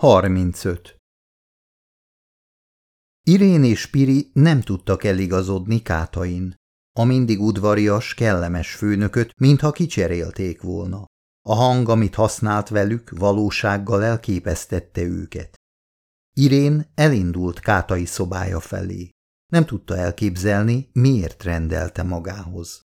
35. Irén és Piri nem tudtak eligazodni Kátain. A mindig udvarias, kellemes főnököt, mintha kicserélték volna. A hang, amit használt velük, valósággal elképesztette őket. Irén elindult Kátai szobája felé. Nem tudta elképzelni, miért rendelte magához.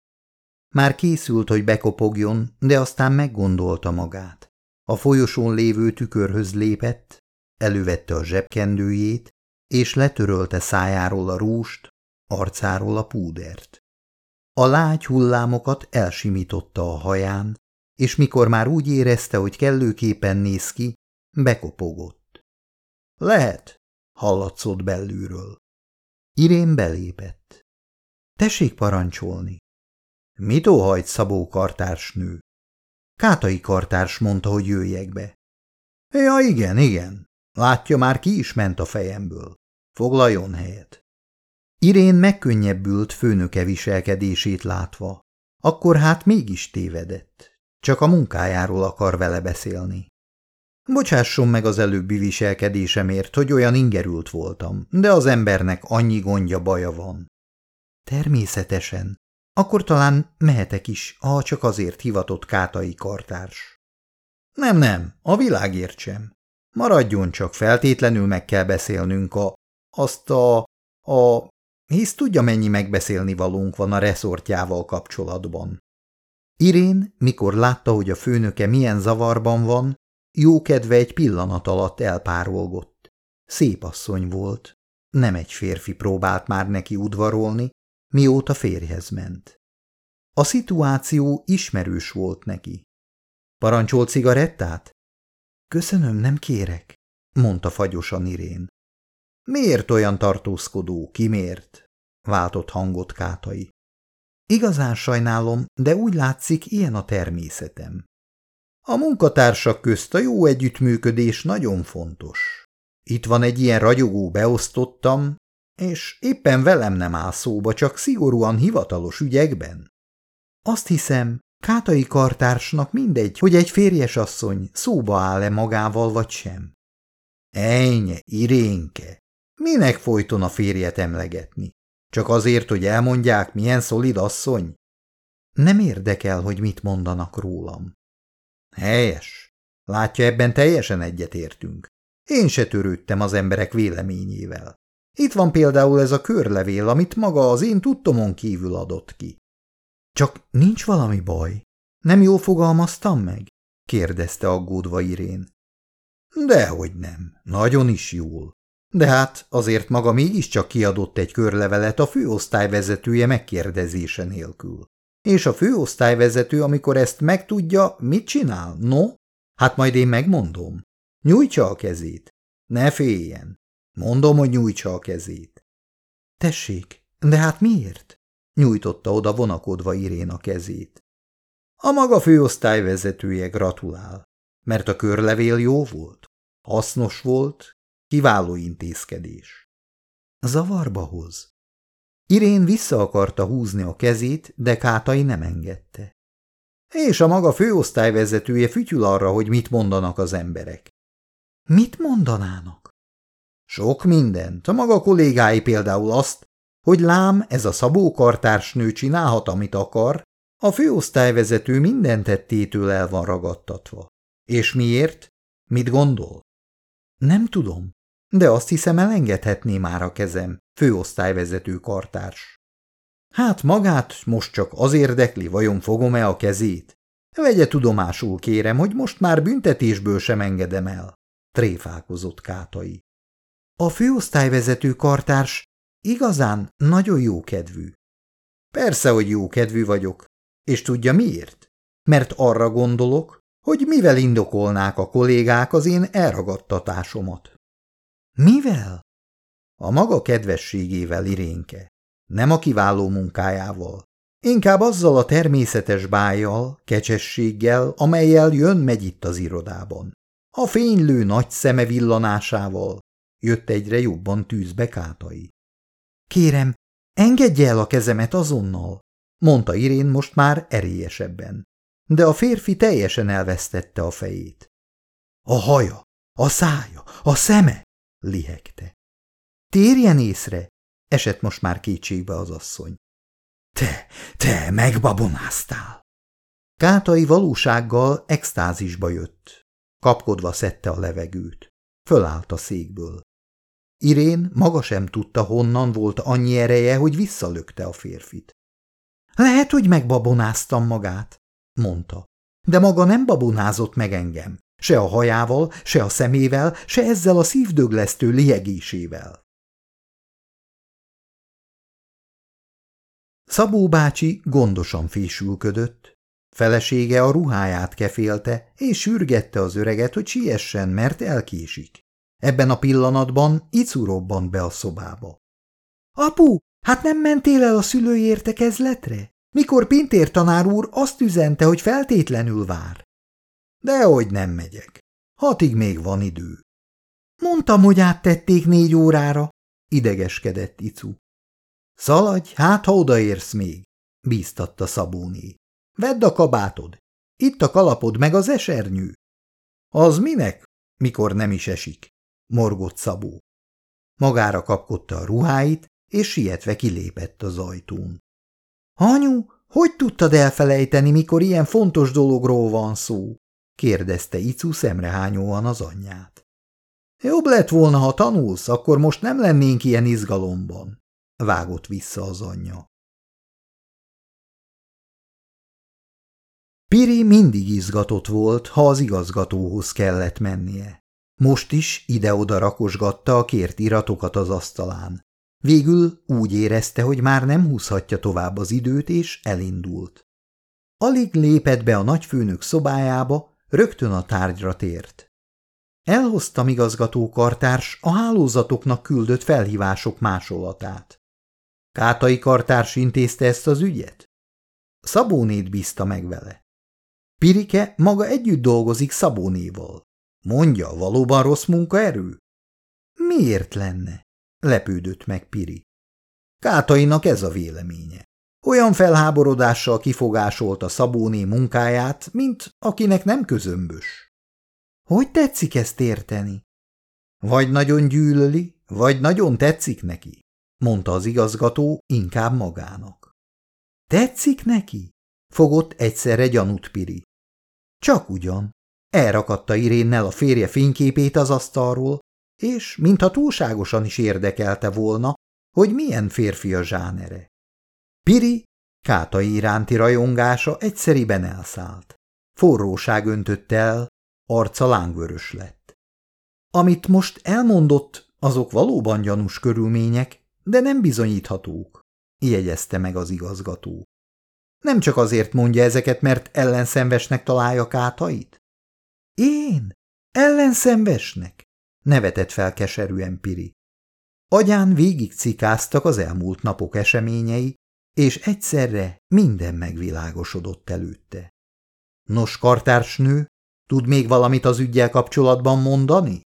Már készült, hogy bekopogjon, de aztán meggondolta magát. A folyosón lévő tükörhöz lépett, elővette a zsebkendőjét, és letörölte szájáról a rúst, arcáról a púdert. A lágy hullámokat elsimította a haján, és mikor már úgy érezte, hogy kellőképpen néz ki, bekopogott. Lehet, hallatszott belülről. Irén belépett. Tessék parancsolni. Mit óhajt Szabó kartársnő? Kátai kartárs mondta, hogy jöjjek be. Ja, igen, igen. Látja, már ki is ment a fejemből. Foglaljon helyet. Irén megkönnyebbült főnöke viselkedését látva. Akkor hát mégis tévedett. Csak a munkájáról akar vele beszélni. Bocsásson meg az előbbi viselkedésemért, hogy olyan ingerült voltam, de az embernek annyi gondja baja van. Természetesen, akkor talán mehetek is, ha csak azért hivatott kátai kartárs. Nem, nem, a világért sem. Maradjon csak, feltétlenül meg kell beszélnünk a... azt a... a... hisz tudja, mennyi megbeszélni valónk van a reszortjával kapcsolatban. Irén, mikor látta, hogy a főnöke milyen zavarban van, jó kedve egy pillanat alatt elpárolgott. Szép asszony volt. Nem egy férfi próbált már neki udvarolni, mióta férjhez ment. A szituáció ismerős volt neki. Parancsol cigarettát? Köszönöm, nem kérek, mondta fagyosan Irén. Miért olyan tartózkodó, ki miért? váltott hangot Kátai. Igazán sajnálom, de úgy látszik, ilyen a természetem. A munkatársak közt a jó együttműködés nagyon fontos. Itt van egy ilyen ragyogó beosztottam, és éppen velem nem áll szóba, csak szigorúan hivatalos ügyekben. Azt hiszem, Kátai kartársnak mindegy, hogy egy férjes asszony szóba áll-e magával vagy sem. Ejnye, Irénke, minek folyton a férjet emlegetni? Csak azért, hogy elmondják, milyen szolid asszony? Nem érdekel, hogy mit mondanak rólam. Helyes. Látja, ebben teljesen egyetértünk. Én se törődtem az emberek véleményével. Itt van például ez a körlevél, amit maga az én tudtomon kívül adott ki. Csak nincs valami baj? Nem jól fogalmaztam meg? kérdezte aggódva Irén. Dehogy nem, nagyon is jól. De hát azért maga mégiscsak kiadott egy körlevelet a főosztályvezetője megkérdezése nélkül. És a főosztályvezető, amikor ezt megtudja, mit csinál? No? Hát majd én megmondom. Nyújtsa a kezét. Ne féljen. Mondom, hogy nyújtsa a kezét. Tessék, de hát miért? Nyújtotta oda vonakodva Irén a kezét. A maga főosztályvezetője gratulál, mert a körlevél jó volt, hasznos volt, kiváló intézkedés. Zavarba hoz. Irén vissza akarta húzni a kezét, de Kátai nem engedte. És a maga főosztályvezetője fütyül arra, hogy mit mondanak az emberek. Mit mondanának? Sok mindent. A maga kollégái például azt, hogy lám ez a Szabó kartársnő csinálhat, amit akar, a főosztályvezető minden tettétől el van ragadtatva. És miért? Mit gondol? Nem tudom, de azt hiszem elengedhetné már a kezem, főosztályvezető kartárs. Hát magát most csak az érdekli, vajon fogom-e a kezét? Vegye tudomásul kérem, hogy most már büntetésből sem engedem el, tréfálkozott Kátai. A főosztályvezető kartárs igazán nagyon jó kedvű. Persze, hogy jó kedvű vagyok, és tudja miért? Mert arra gondolok, hogy mivel indokolnák a kollégák az én elragadtatásomat. Mivel? A maga kedvességével, Irénke. Nem a kiváló munkájával. Inkább azzal a természetes bájjal, kecsességgel, amelyel jön-megy itt az irodában. A fénylő nagy szeme villanásával jött egyre jobban tűzbe kátai. Kérem, engedje el a kezemet azonnal, mondta Irén most már erélyesebben. De a férfi teljesen elvesztette a fejét. A haja, A szája, a szeme! lihegte. Térjen észre! esett most már kétségbe az asszony. Te, te megbabonáztál! Kátai valósággal extázisba jött. Kapkodva szedte a levegőt. Fölállt a székből. Irén maga sem tudta, honnan volt annyi ereje, hogy visszalökte a férfit. Lehet, hogy megbabonáztam magát, mondta. De maga nem babonázott meg engem. Se a hajával, se a szemével, se ezzel a szívdöglesztő liegésével. Szabó bácsi gondosan fésülködött, felesége a ruháját kefélte, és sürgette az öreget, hogy siessen, mert elkésik. Ebben a pillanatban Icu robbant be a szobába. – Apu, hát nem mentél el a szülői értekezletre? Mikor Pintér tanár úr azt üzente, hogy feltétlenül vár. – Dehogy nem megyek. Hatig még van idő. – Mondtam, hogy áttették négy órára – idegeskedett Icu. – Szaladj, hát ha odaérsz még – bíztatta Szabóné. – Vedd a kabátod. Itt a kalapod meg az esernyő. – Az minek, mikor nem is esik? Morgott Szabó. Magára kapkodta a ruháit, és sietve kilépett az ajtón. Anyu, hogy tudtad elfelejteni, mikor ilyen fontos dologról van szó? kérdezte Icu szemrehányóan az anyját. Jobb lett volna, ha tanulsz, akkor most nem lennénk ilyen izgalomban, vágott vissza az anyja. Piri mindig izgatott volt, ha az igazgatóhoz kellett mennie. Most is ide-oda rakosgatta a kért iratokat az asztalán. Végül úgy érezte, hogy már nem húzhatja tovább az időt, és elindult. Alig lépett be a nagyfőnök szobájába, rögtön a tárgyra tért. Elhoztam igazgató kartárs a hálózatoknak küldött felhívások másolatát. Kátai kartárs intézte ezt az ügyet? Szabónét bízta meg vele. Pirike maga együtt dolgozik Szabónéval. Mondja, valóban rossz munkaerő? Miért lenne? Lepődött meg Piri. Kátainak ez a véleménye. Olyan felháborodással kifogásolta Szabóné munkáját, mint akinek nem közömbös. Hogy tetszik ezt érteni? Vagy nagyon gyűlöli, vagy nagyon tetszik neki, mondta az igazgató inkább magának. Tetszik neki? Fogott egyszerre gyanút Piri. Csak ugyan. Elrakatta Irénnel a férje fényképét az asztalról, és mintha túlságosan is érdekelte volna, hogy milyen férfi a zsánere. Piri Kátai iránti rajongása egyszeriben elszállt. Forróság öntött el, arca lángvörös lett. Amit most elmondott, azok valóban gyanús körülmények, de nem bizonyíthatók, jegyezte meg az igazgató. Nem csak azért mondja ezeket, mert ellenszenvesnek találja Kátait? Én? Ellenszenvesnek? nevetett fel keserűen Piri. Agyán végig cikáztak az elmúlt napok eseményei, és egyszerre minden megvilágosodott előtte. Nos, kartársnő, tud még valamit az ügyel kapcsolatban mondani?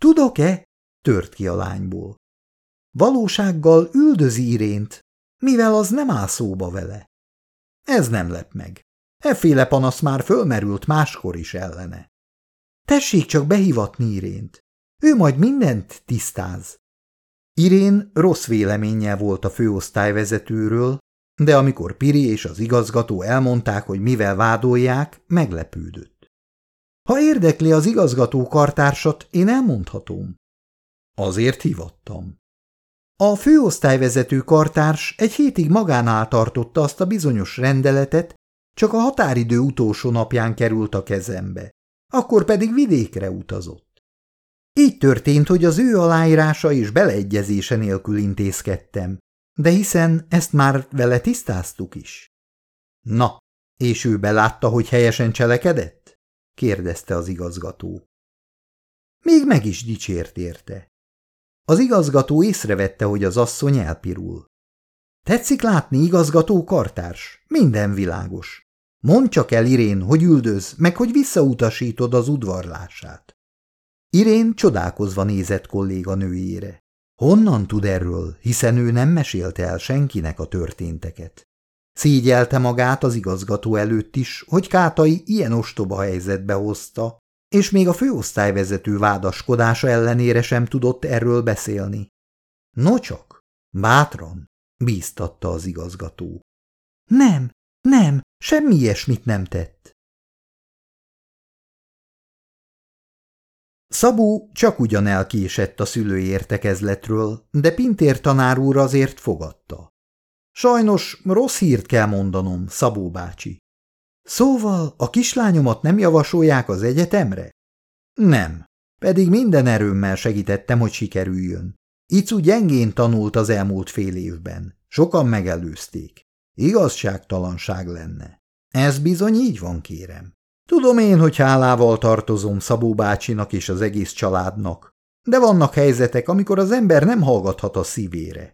Tudok-e? tört ki a lányból. Valósággal üldözi Irént, mivel az nem áll szóba vele. Ez nem lep meg. Efféle panasz már fölmerült máskor is ellene. Tessék csak behivatni Irént. Ő majd mindent tisztáz. Irén rossz véleménnyel volt a főosztályvezetőről, de amikor Piri és az igazgató elmondták, hogy mivel vádolják, meglepődött. Ha érdekli az igazgató kartársat, én elmondhatom. Azért hivattam. A főosztályvezető kartárs egy hétig magánál tartotta azt a bizonyos rendeletet, csak a határidő utolsó napján került a kezembe. Akkor pedig vidékre utazott. Így történt, hogy az ő aláírása és beleegyezése nélkül intézkedtem, de hiszen ezt már vele tisztáztuk is. Na, és ő belátta, hogy helyesen cselekedett? kérdezte az igazgató. Még meg is dicsért érte. Az igazgató észrevette, hogy az asszony elpirul. Tetszik látni, igazgató kartárs? Minden világos. Mondd csak el, Irén, hogy üldöz, meg hogy visszautasítod az udvarlását. Irén csodálkozva nézett kolléganőjére. Honnan tud erről, hiszen ő nem mesélte el senkinek a történteket. Szégyelte magát az igazgató előtt is, hogy Kátai ilyen ostoba helyzetbe hozta, és még a főosztályvezető vádaskodása ellenére sem tudott erről beszélni. Nocsak, bátran, bíztatta az igazgató. Nem, nem, semmi ilyesmit nem tett. Szabó csak ugyan elkésett a szülői értekezletről, de Pintér tanár úr azért fogadta. Sajnos rossz hírt kell mondanom, Szabó bácsi. Szóval a kislányomat nem javasolják az egyetemre? Nem, pedig minden erőmmel segítettem, hogy sikerüljön. Icu gyengén tanult az elmúlt fél évben. Sokan megelőzték. Igazságtalanság lenne. Ez bizony így van, kérem. Tudom én, hogy hálával tartozom Szabó bácsinak és az egész családnak, de vannak helyzetek, amikor az ember nem hallgathat a szívére.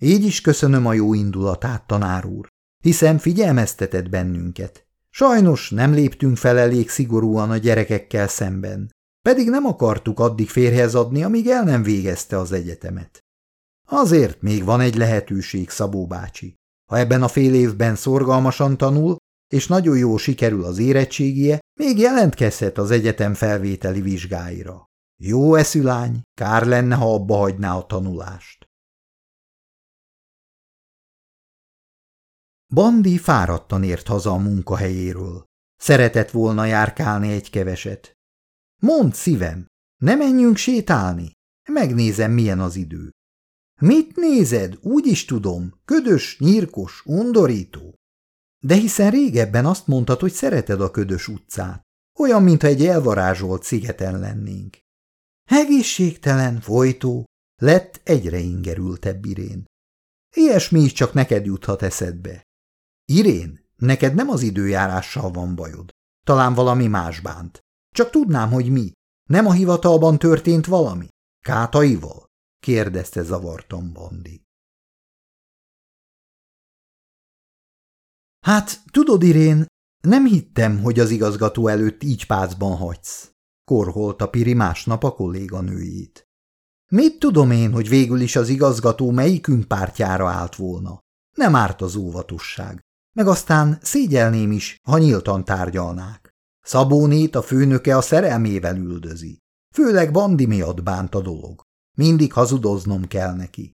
Így is köszönöm a jó indulatát, tanár úr, hiszen figyelmeztetett bennünket. Sajnos nem léptünk fel elég szigorúan a gyerekekkel szemben, pedig nem akartuk addig férhez adni, amíg el nem végezte az egyetemet. Azért még van egy lehetőség, Szabó bácsi. Ha ebben a fél évben szorgalmasan tanul, és nagyon jó sikerül az érettségie, még jelentkezhet az egyetem felvételi vizsgáira. Jó eszülány, kár lenne, ha abba hagyná a tanulást. Bandi fáradtan ért haza a munkahelyéről. Szeretett volna járkálni egy keveset. Mondd szívem, ne menjünk sétálni? Megnézem, milyen az idő. Mit nézed? Úgy is tudom, ködös, nyírkos, undorító. De hiszen régebben azt mondtad, hogy szereted a ködös utcát. Olyan, mintha egy elvarázsolt szigeten lennénk. Egészségtelen, folytó, lett egyre ingerültebb Irén. Ilyesmi is csak neked juthat eszedbe. Irén, neked nem az időjárással van bajod. Talán valami más bánt. Csak tudnám, hogy mi. Nem a hivatalban történt valami? Kátaival? Kérdezte zavartan Bandi. Hát, tudod, Irén, nem hittem, hogy az igazgató előtt így pácban hagysz, korholta Piri másnap a kolléganőjét. Mit tudom én, hogy végül is az igazgató melyikünk pártjára állt volna? Nem árt az óvatosság. Meg aztán szégyelném is, ha nyíltan tárgyalnák. Szabónét a főnöke a szerelmével üldözi. Főleg Bandi miatt bánt a dolog. Mindig hazudoznom kell neki.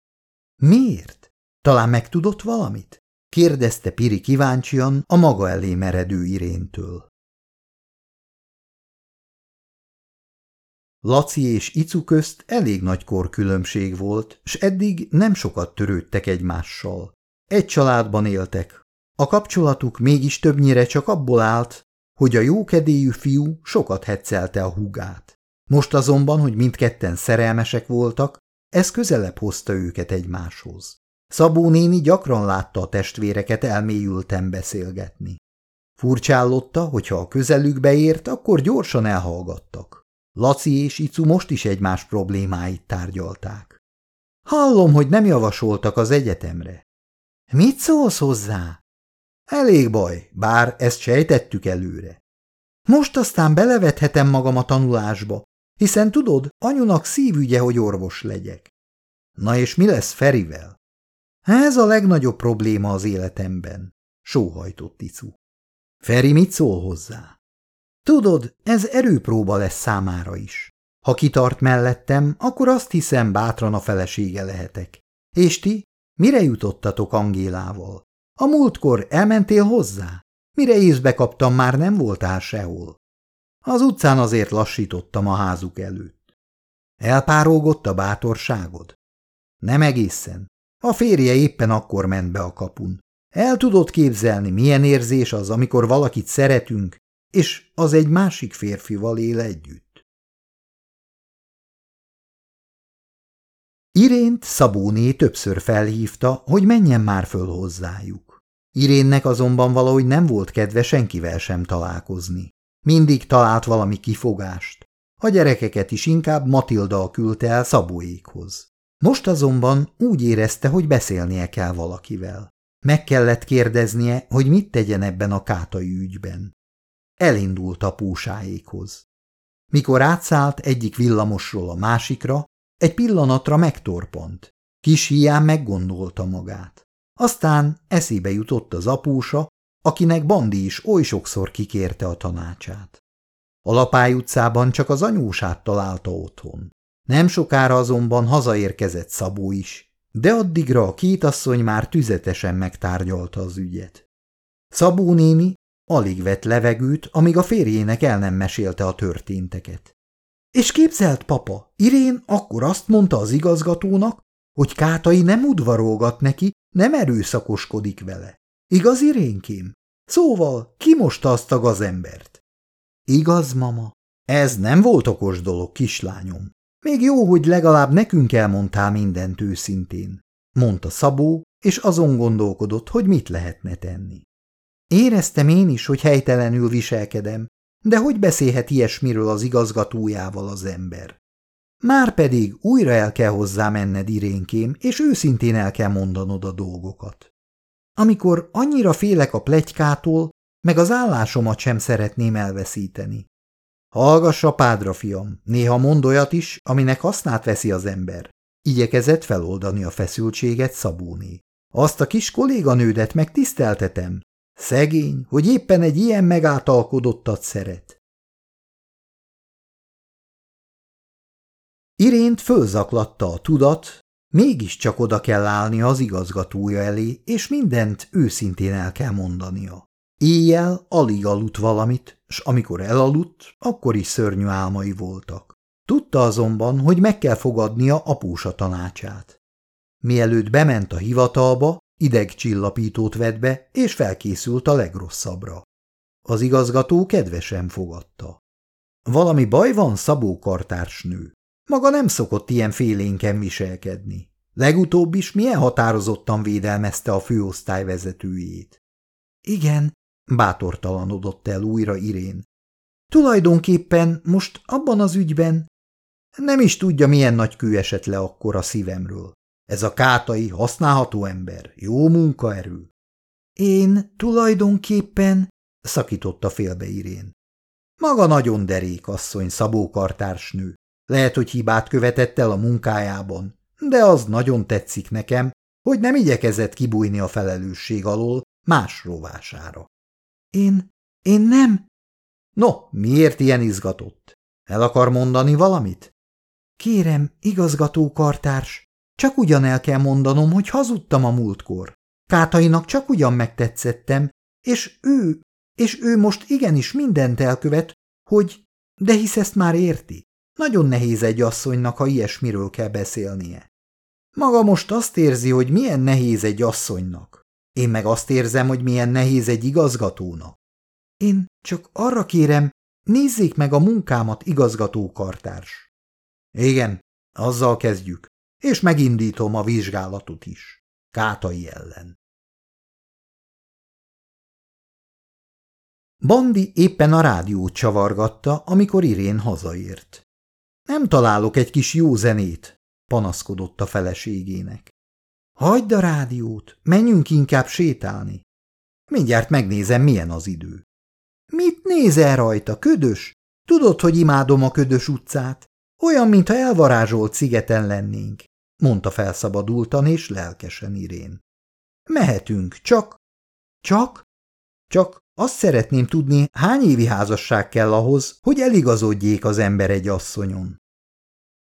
Miért? Talán megtudott valamit? kérdezte Piri kíváncsian a maga elé meredő iréntől. Laci és Icu közt elég nagy korkülönbség volt, s eddig nem sokat törődtek egymással. Egy családban éltek. A kapcsolatuk mégis többnyire csak abból állt, hogy a jókedélyű fiú sokat hetszelte a húgát. Most azonban, hogy mindketten szerelmesek voltak, ez közelebb hozta őket egymáshoz. Szabó néni gyakran látta a testvéreket elmélyülten beszélgetni. Furcsállotta, hogyha a közelükbe ért, akkor gyorsan elhallgattak. Laci és Icu most is egymás problémáit tárgyalták. Hallom, hogy nem javasoltak az egyetemre. Mit szólsz hozzá? Elég baj, bár ezt sejtettük előre. Most aztán belevethetem magam a tanulásba, hiszen tudod, anyunak szívügye, hogy orvos legyek. Na és mi lesz Ferivel? Ez a legnagyobb probléma az életemben, sóhajtott Icu. Feri mit szól hozzá? Tudod, ez erőpróba lesz számára is. Ha kitart mellettem, akkor azt hiszem bátran a felesége lehetek. És ti, mire jutottatok Angélával? A múltkor elmentél hozzá? Mire észbe kaptam, már nem voltál sehol. Az utcán azért lassítottam a házuk előtt. Elpárolgott a bátorságod? Nem egészen. A férje éppen akkor ment be a kapun. El tudod képzelni, milyen érzés az, amikor valakit szeretünk, és az egy másik férfival él együtt. Irént Szabóné többször felhívta, hogy menjen már föl hozzájuk. Irénnek azonban valahogy nem volt kedve senkivel sem találkozni. Mindig talált valami kifogást. A gyerekeket is inkább Matilda küldte el Szabóékhoz. Most azonban úgy érezte, hogy beszélnie kell valakivel. Meg kellett kérdeznie, hogy mit tegyen ebben a kátai ügyben. Elindult a púsáékhoz. Mikor átszállt egyik villamosról a másikra, egy pillanatra megtorpont. Kis hián meggondolta magát. Aztán eszébe jutott az apúsa, akinek Bandi is oly sokszor kikérte a tanácsát. A Lapály utcában csak az anyósát találta otthon. Nem sokára azonban hazaérkezett Szabó is, de addigra a két asszony már tüzetesen megtárgyalta az ügyet. Szabó néni alig vett levegőt, amíg a férjének el nem mesélte a történteket. És képzelt papa, Irén akkor azt mondta az igazgatónak, hogy Kátai nem udvarolgat neki, nem erőszakoskodik vele. Igaz, Irénkém? Szóval, ki mosta azt a gazembert? Igaz, mama? Ez nem volt okos dolog, kislányom. Még jó, hogy legalább nekünk elmondtál mindent őszintén, mondta Szabó, és azon gondolkodott, hogy mit lehetne tenni. Éreztem én is, hogy helytelenül viselkedem, de hogy beszélhet ilyesmiről az igazgatójával az ember? Márpedig újra el kell hozzá menned, Irénkém, és őszintén el kell mondanod a dolgokat. Amikor annyira félek a plegykától, meg az állásomat sem szeretném elveszíteni. Hallgass apádra, fiam, néha mond olyat is, aminek hasznát veszi az ember. Igyekezett feloldani a feszültséget Szabóné. Azt a kis kolléganődet meg tiszteltetem. Szegény, hogy éppen egy ilyen megáltalkodottat szeret. Irént fölzaklatta a tudat, mégiscsak oda kell állnia az igazgatója elé, és mindent őszintén el kell mondania. Éjjel alig aludt valamit, s amikor elaludt, akkor is szörnyű álmai voltak. Tudta azonban, hogy meg kell fogadnia apósa tanácsát. Mielőtt bement a hivatalba, idegcsillapítót vett be, és felkészült a legrosszabbra. Az igazgató kedvesen fogadta. Valami baj van, Szabó kartársnő? Maga nem szokott ilyen félénken viselkedni. Legutóbb is milyen határozottan védelmezte a főosztály vezetőjét. Igen, bátortalanodott el újra Irén. Tulajdonképpen most abban az ügyben nem is tudja, milyen nagy kő esett le akkor a szívemről. Ez a kátai használható ember, jó munkaerő. Én tulajdonképpen, szakította félbe Irén. Maga nagyon derék, asszony, Szabó kartársnő. Lehet, hogy hibát követett el a munkájában, de az nagyon tetszik nekem, hogy nem igyekezett kibújni a felelősség alól más rovására. Én, én nem. No, miért ilyen izgatott? El akar mondani valamit? Kérem, igazgató kartárs, csak ugyan el kell mondanom, hogy hazudtam a múltkor. Kátainak csak ugyan megtetszettem, és ő, és ő most igenis mindent elkövet, hogy, de hisz ezt már érti. Nagyon nehéz egy asszonynak, ha ilyesmiről kell beszélnie. Maga most azt érzi, hogy milyen nehéz egy asszonynak. Én meg azt érzem, hogy milyen nehéz egy igazgatónak. Én csak arra kérem, nézzék meg a munkámat, igazgató kartárs. Igen, azzal kezdjük, és megindítom a vizsgálatot is. Kátai ellen. Bandi éppen a rádiót csavargatta, amikor Irén hazaért. Nem találok egy kis jó zenét, panaszkodott a feleségének. Hagyd a rádiót, menjünk inkább sétálni. Mindjárt megnézem, milyen az idő. Mit nézel rajta, ködös? Tudod, hogy imádom a ködös utcát? Olyan, mintha elvarázsolt szigeten lennénk, mondta felszabadultan és lelkesen Irén. Mehetünk, csak... Csak? Csak azt szeretném tudni, hány évi házasság kell ahhoz, hogy eligazodjék az ember egy asszonyon.